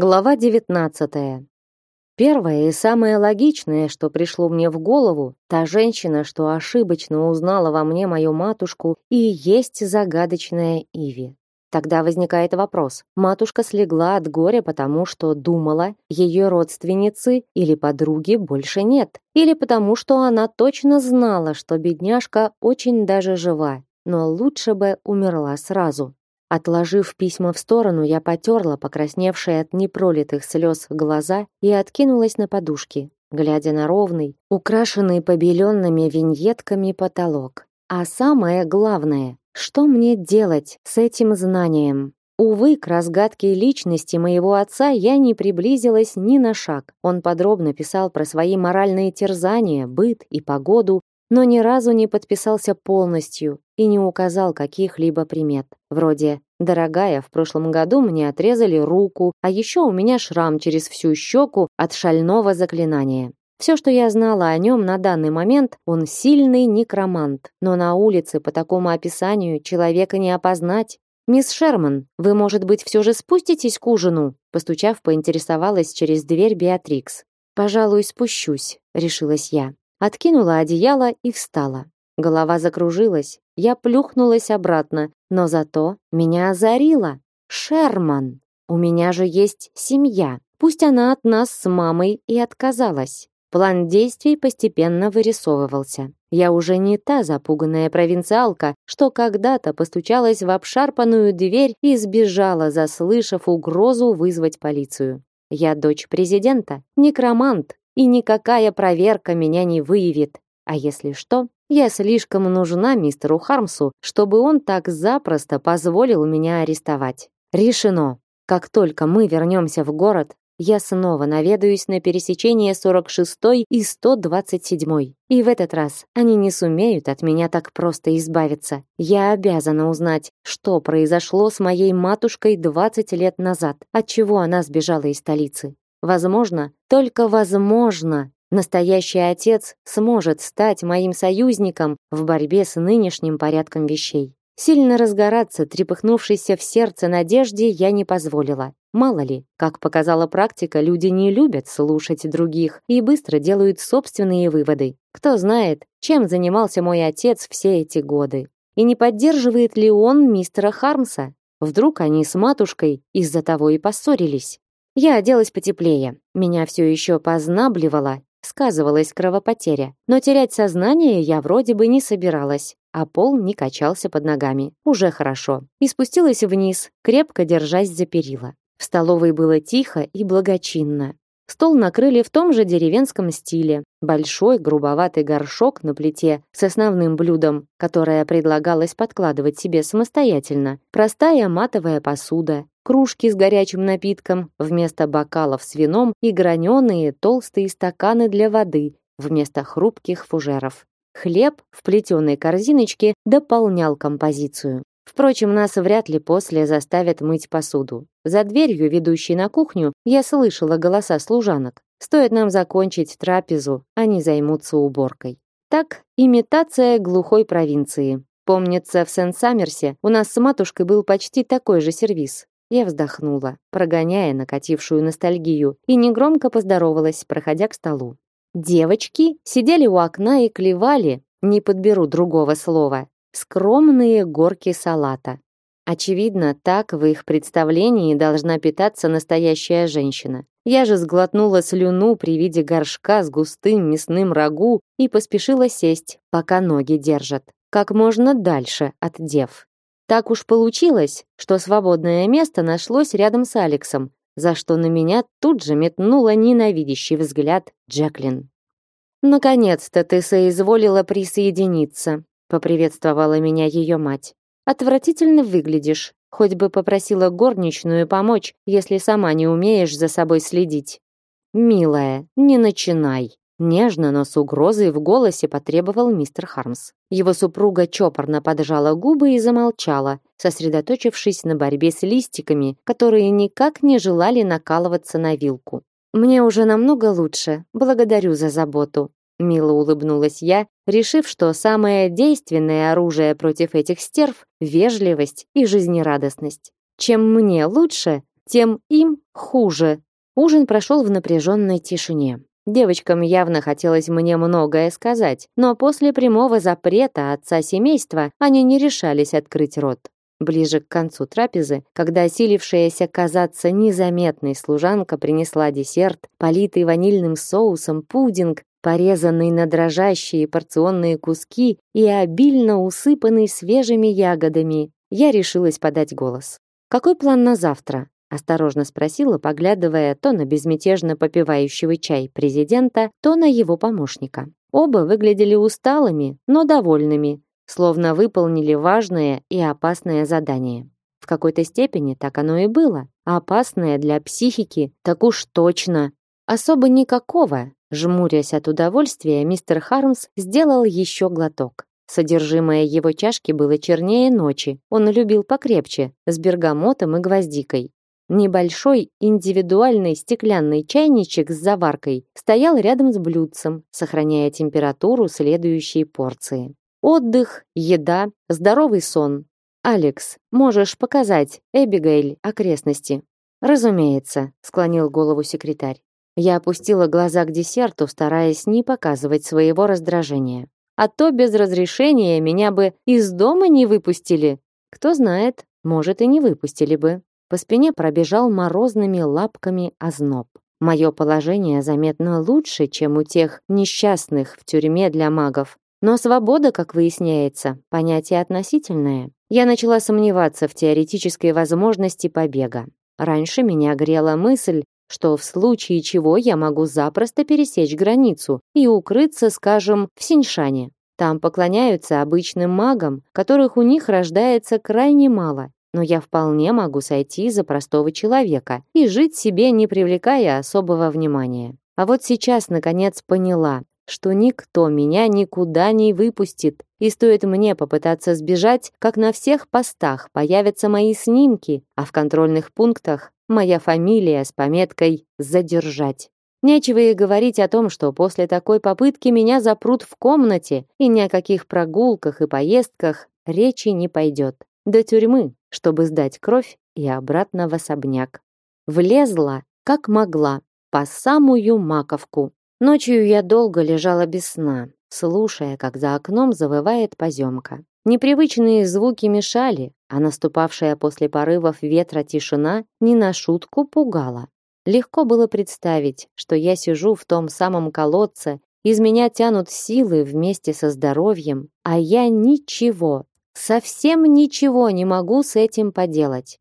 Глава 19. Первое и самое логичное, что пришло мне в голову, та женщина, что ошибочно узнала во мне мою матушку, и есть загадочная Иви. Тогда возникает вопрос: матушка слегла от горя, потому что думала, ее родственницы или подруги больше нет, или потому что она точно знала, что бедняжка очень даже жива, но лучше бы умерла сразу. Отложив письма в сторону, я потерла покрасневшие от непролитых слез глаза и откинулась на подушки, глядя на ровный, украшенный побеленными виньетками потолок. А самое главное, что мне делать с этим знанием? Увы, к разгадке личности моего отца я не приблизилась ни на шаг. Он подробно писал про свои моральные терзания, быт и погоду, но ни разу не подписался полностью и не указал каких-либо примет. Вроде «Дорогая, в прошлом году мне отрезали руку, а еще у меня шрам через всю щеку от шального заклинания». Все, что я знала о нем на данный момент, он сильный некромант, но на улице по такому описанию человека не опознать. «Мисс Шерман, вы, может быть, все же спуститесь к ужину?» Постучав, поинтересовалась через дверь Беатрикс. «Пожалуй, спущусь», — решилась я. Откинула одеяло и встала. Голова закружилась, я плюхнулась обратно, но зато меня озарило. Шерман, у меня же есть семья. Пусть она от нас с мамой и отказалась. План действий постепенно вырисовывался. Я уже не та запуганная провинциалка, что когда-то постучалась в обшарпанную дверь и сбежала, заслышав угрозу вызвать полицию. Я дочь президента, некромант, и никакая проверка меня не выявит. А если что, я слишком нужна мистеру Хармсу, чтобы он так запросто позволил меня арестовать. Решено. Как только мы вернемся в город, я снова наведаюсь на пересечение 46 и 127. И в этот раз они не сумеют от меня так просто избавиться. Я обязана узнать, что произошло с моей матушкой 20 лет назад, от чего она сбежала из столицы. Возможно, только возможно, настоящий отец сможет стать моим союзником в борьбе с нынешним порядком вещей. Сильно разгораться, трепыхнувшейся в сердце надежде, я не позволила. Мало ли, как показала практика, люди не любят слушать других и быстро делают собственные выводы. Кто знает, чем занимался мой отец все эти годы. И не поддерживает ли он мистера Хармса? Вдруг они с матушкой из-за того и поссорились. Я оделась потеплее. Меня все еще познабливало, сказывалась кровопотеря. Но терять сознание я вроде бы не собиралась, а пол не качался под ногами. Уже хорошо. И спустилась вниз, крепко держась за перила. В столовой было тихо и благочинно. Стол накрыли в том же деревенском стиле. Большой грубоватый горшок на плите с основным блюдом, которое предлагалось подкладывать себе самостоятельно. Простая матовая посуда, кружки с горячим напитком вместо бокалов с вином и граненые толстые стаканы для воды вместо хрупких фужеров. Хлеб в плетеной корзиночке дополнял композицию. Впрочем, нас вряд ли после заставят мыть посуду. За дверью, ведущей на кухню, я слышала голоса служанок. Стоит нам закончить трапезу, они займутся уборкой. Так, имитация глухой провинции. Помнится, в Сен-Саммерсе у нас с матушкой был почти такой же сервиз. Я вздохнула, прогоняя накатившую ностальгию, и негромко поздоровалась, проходя к столу. Девочки сидели у окна и клевали, не подберу другого слова, скромные горки салата. Очевидно, так в их представлении должна питаться настоящая женщина. Я же сглотнула слюну при виде горшка с густым мясным рагу и поспешила сесть, пока ноги держат. Как можно дальше от дев. Так уж получилось, что свободное место нашлось рядом с Алексом, за что на меня тут же метнула ненавидящий взгляд Джеклин. «Наконец-то ты соизволила присоединиться», — поприветствовала меня ее мать. «Отвратительно выглядишь. Хоть бы попросила горничную помочь, если сама не умеешь за собой следить». «Милая, не начинай», Нежно, но с угрозой в голосе потребовал мистер Хармс. Его супруга чопорно поджала губы и замолчала, сосредоточившись на борьбе с листиками, которые никак не желали накалываться на вилку. «Мне уже намного лучше. Благодарю за заботу», — мило улыбнулась я, решив, что самое действенное оружие против этих стерв — вежливость и жизнерадостность. Чем мне лучше, тем им хуже. Ужин прошел в напряженной тишине. Девочкам явно хотелось мне многое сказать, но после прямого запрета отца семейства они не решались открыть рот. Ближе к концу трапезы, когда осилившаяся казаться незаметной служанка принесла десерт, политый ванильным соусом пудинг, порезанный на дрожащие порционные куски и обильно усыпанный свежими ягодами, я решилась подать голос. «Какой план на завтра?» Осторожно спросила, поглядывая то на безмятежно попивающего чай президента, то на его помощника. Оба выглядели усталыми, но довольными, словно выполнили важное и опасное задание. В какой-то степени так оно и было. Опасное для психики, так уж точно. Особо никакого. Жмурясь от удовольствия, мистер Хармс сделал еще глоток. Содержимое его чашки было чернее ночи. Он любил покрепче, с бергамотом и гвоздикой. Небольшой индивидуальный стеклянный чайничек с заваркой стоял рядом с блюдцем, сохраняя температуру следующей порции. Отдых, еда, здоровый сон. Алекс, можешь показать Эбигейль окрестности? Разумеется, склонил голову секретарь. Я опустила глаза к десерту, стараясь не показывать своего раздражения. А то без разрешения меня бы из дома не выпустили. Кто знает, может и не выпустили бы. По спине пробежал морозными лапками озноб. Мое положение заметно лучше, чем у тех несчастных в тюрьме для магов. Но свобода, как выясняется, понятие относительное. Я начала сомневаться в теоретической возможности побега. Раньше меня грела мысль, что в случае чего я могу запросто пересечь границу и укрыться, скажем, в Синьшане. Там поклоняются обычным магам, которых у них рождается крайне мало, но я вполне могу сойти за простого человека и жить себе, не привлекая особого внимания. А вот сейчас, наконец, поняла, что никто меня никуда не выпустит, и стоит мне попытаться сбежать, как на всех постах появятся мои снимки, а в контрольных пунктах моя фамилия с пометкой «Задержать». Нечего и говорить о том, что после такой попытки меня запрут в комнате, и ни о каких прогулках и поездках речи не пойдет. До тюрьмы, чтобы сдать кровь и обратно в особняк. Влезла, как могла, по самую маковку. Ночью я долго лежала без сна, слушая, как за окном завывает поземка. Непривычные звуки мешали, а наступавшая после порывов ветра тишина не на шутку пугала. Легко было представить, что я сижу в том самом колодце, из меня тянут силы вместе со здоровьем, а я ничего, Совсем ничего не могу с этим поделать.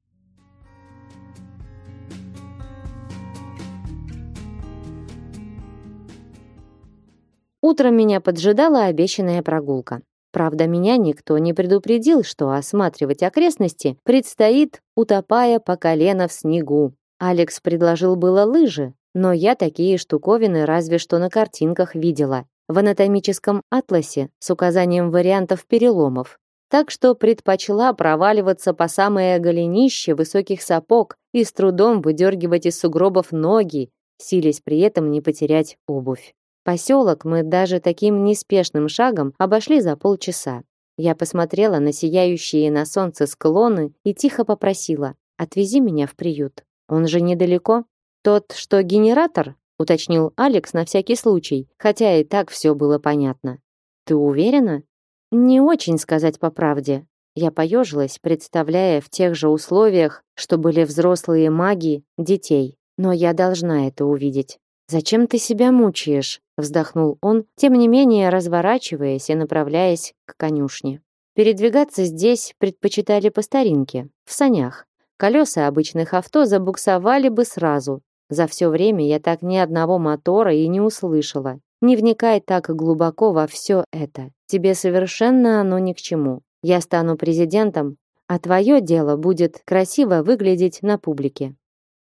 Утром меня поджидала обещанная прогулка. Правда, меня никто не предупредил, что осматривать окрестности предстоит, утопая по колено в снегу. Алекс предложил было лыжи, но я такие штуковины разве что на картинках видела. В анатомическом атласе с указанием вариантов переломов так что предпочла проваливаться по самое голенище высоких сапог и с трудом выдергивать из сугробов ноги, силясь при этом не потерять обувь. Поселок мы даже таким неспешным шагом обошли за полчаса. Я посмотрела на сияющие на солнце склоны и тихо попросила: "Отвези меня в приют. Он же недалеко. Тот, что генератор?" уточнил Алекс на всякий случай, хотя и так все было понятно. "Ты уверена?" Не очень сказать по правде. Я поежилась, представляя в тех же условиях, что были взрослые маги, детей. Но я должна это увидеть. Зачем ты себя мучаешь? вздохнул он, тем не менее разворачиваясь и направляясь к конюшне. Передвигаться здесь предпочитали по старинке, в санях. Колеса обычных авто забуксовали бы сразу. За все время я так ни одного мотора и не услышала. Не вникай так глубоко во все это. Тебе совершенно оно ни к чему. Я стану президентом, а твое дело будет красиво выглядеть на публике.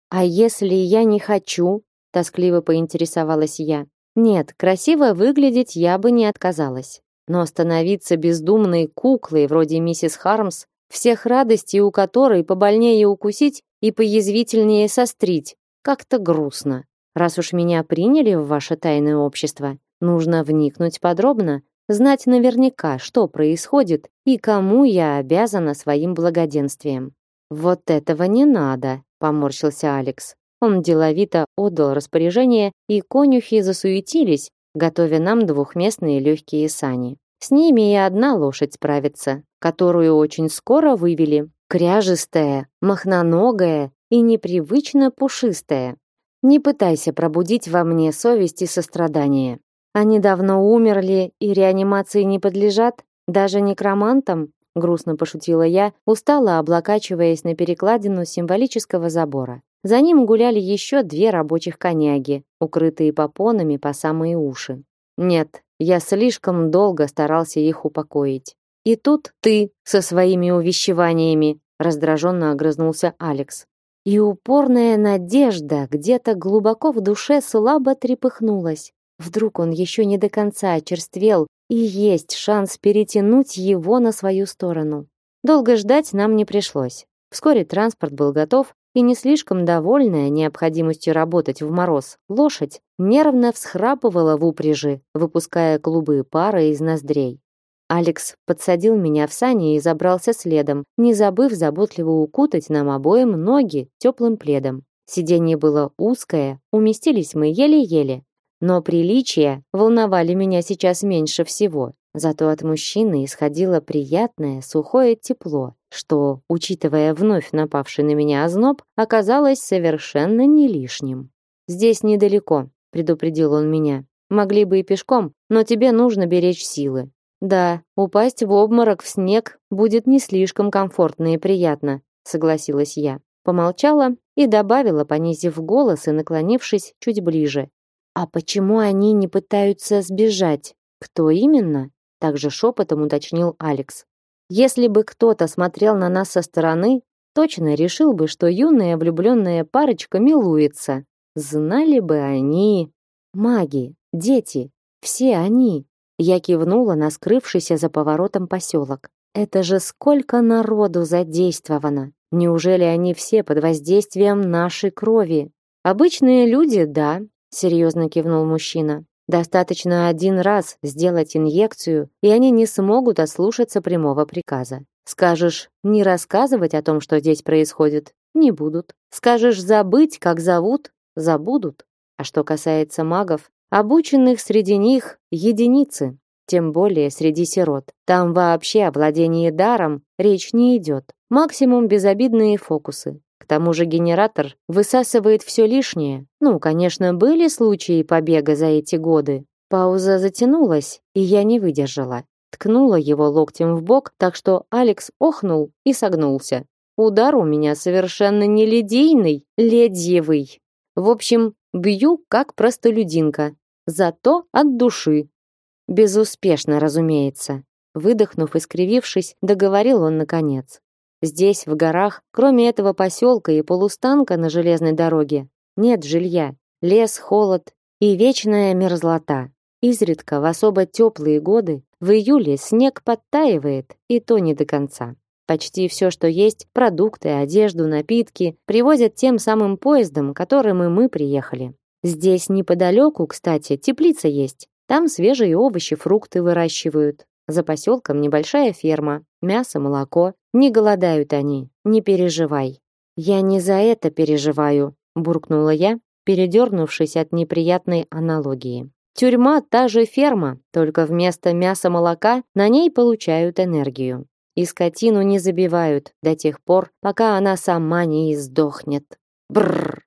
А если я не хочу? Тоскливо поинтересовалась я. Нет, красиво выглядеть я бы не отказалась. Но становиться бездумной куклой вроде миссис Хармс, всех радостей у которой побольнее укусить и поязвительнее сострить, как-то грустно. Раз уж меня приняли в ваше тайное общество, нужно вникнуть подробно, знать наверняка, что происходит и кому я обязана своим благоденствием. Вот этого не надо, поморщился Алекс. Он деловито отдал распоряжение, и конюхи засуетились, готовя нам двухместные легкие сани. С ними и одна лошадь справится, которую очень скоро вывели. Кряжестая, махноногая и непривычно пушистая. Не пытайся пробудить во мне совесть и сострадание. Они давно умерли и реанимации не подлежат, даже некромантам, грустно пошутила я, устало облокачиваясь на перекладину символического забора. За ним гуляли еще две рабочих коняги, укрытые попонами по самые уши. Нет, я слишком долго старался их упокоить. И тут ты со своими увещеваниями, раздраженно огрызнулся Алекс. И упорная надежда где-то глубоко в душе слабо трепыхнулась. Вдруг он еще не до конца очерствел, и есть шанс перетянуть его на свою сторону. Долго ждать нам не пришлось. Вскоре транспорт был готов, и не слишком довольная необходимостью работать в мороз, лошадь нервно всхрапывала в упряжи, выпуская клубы пара из ноздрей. Алекс подсадил меня в сани и забрался следом, не забыв заботливо укутать нам обоим ноги теплым пледом. Сиденье было узкое, уместились мы еле-еле. Но приличия волновали меня сейчас меньше всего. Зато от мужчины исходило приятное сухое тепло, что, учитывая вновь напавший на меня озноб, оказалось совершенно не лишним. «Здесь недалеко», — предупредил он меня. «Могли бы и пешком, но тебе нужно беречь силы. Да, упасть в обморок в снег будет не слишком комфортно и приятно, согласилась я. Помолчала и добавила, понизив голос и наклонившись чуть ближе. А почему они не пытаются сбежать? Кто именно? Также шепотом уточнил Алекс. Если бы кто-то смотрел на нас со стороны, точно решил бы, что юная влюбленная парочка милуется. Знали бы они, маги, дети, все они. Я кивнула на скрывшийся за поворотом поселок. Это же сколько народу задействовано. Неужели они все под воздействием нашей крови? Обычные люди, да, серьезно кивнул мужчина. Достаточно один раз сделать инъекцию, и они не смогут ослушаться прямого приказа. Скажешь не рассказывать о том, что здесь происходит, не будут. Скажешь забыть, как зовут, забудут. А что касается магов, Обученных среди них единицы, тем более среди сирот. Там вообще о владении даром речь не идет. Максимум безобидные фокусы. Тому же генератор высасывает все лишнее. Ну, конечно, были случаи побега за эти годы. Пауза затянулась, и я не выдержала. Ткнула его локтем в бок, так что Алекс охнул и согнулся. Удар у меня совершенно не ледейный, ледьевый. В общем, бью как простолюдинка, зато от души. Безуспешно, разумеется. Выдохнув и скривившись, договорил он наконец. Здесь, в горах, кроме этого поселка и полустанка на железной дороге, нет жилья. Лес, холод и вечная мерзлота. Изредка в особо теплые годы в июле снег подтаивает, и то не до конца. Почти все, что есть, продукты, одежду, напитки, привозят тем самым поездом, которым и мы приехали. Здесь неподалеку, кстати, теплица есть. Там свежие овощи, фрукты выращивают. За поселком небольшая ферма. Мясо, молоко. Не голодают они. Не переживай. Я не за это переживаю, буркнула я, передернувшись от неприятной аналогии. Тюрьма та же ферма, только вместо мяса-молока на ней получают энергию. И скотину не забивают до тех пор, пока она сама не издохнет. Бррр.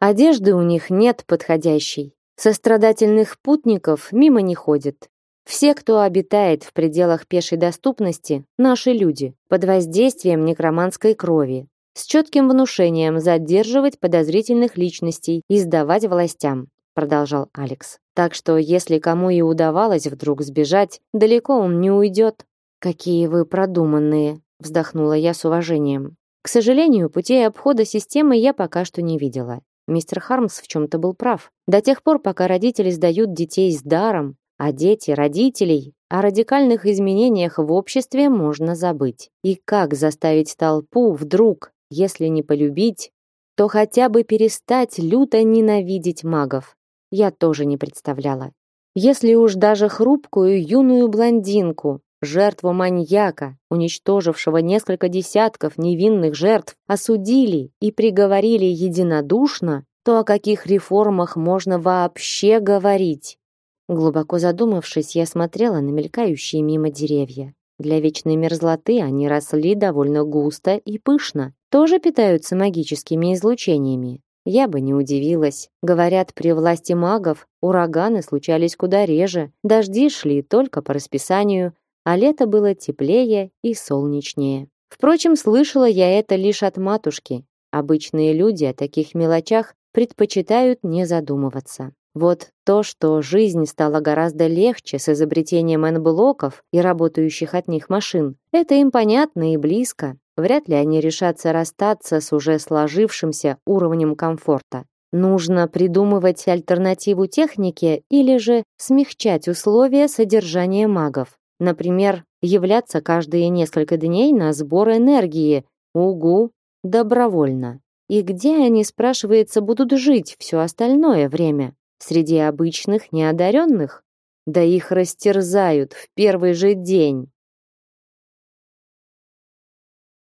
Одежды у них нет подходящей. Сострадательных путников мимо не ходит. Все, кто обитает в пределах пешей доступности, наши люди, под воздействием некроманской крови, с четким внушением задерживать подозрительных личностей и сдавать властям, продолжал Алекс. Так что, если кому и удавалось вдруг сбежать, далеко он не уйдет. Какие вы продуманные, вздохнула я с уважением. К сожалению, путей обхода системы я пока что не видела. Мистер Хармс в чем-то был прав. До тех пор, пока родители сдают детей с даром, а дети родителей, о радикальных изменениях в обществе можно забыть. И как заставить толпу вдруг, если не полюбить, то хотя бы перестать люто ненавидеть магов? Я тоже не представляла. Если уж даже хрупкую юную блондинку жертву маньяка, уничтожившего несколько десятков невинных жертв, осудили и приговорили единодушно, то о каких реформах можно вообще говорить? Глубоко задумавшись, я смотрела на мелькающие мимо деревья. Для вечной мерзлоты они росли довольно густо и пышно, тоже питаются магическими излучениями. Я бы не удивилась. Говорят, при власти магов ураганы случались куда реже, дожди шли только по расписанию, а лето было теплее и солнечнее. Впрочем, слышала я это лишь от матушки. Обычные люди о таких мелочах предпочитают не задумываться. Вот то, что жизнь стала гораздо легче с изобретением N-блоков и работающих от них машин, это им понятно и близко. Вряд ли они решатся расстаться с уже сложившимся уровнем комфорта. Нужно придумывать альтернативу технике или же смягчать условия содержания магов. Например, являться каждые несколько дней на сбор энергии, угу, добровольно. И где они, спрашивается, будут жить все остальное время? Среди обычных неодаренных? Да их растерзают в первый же день.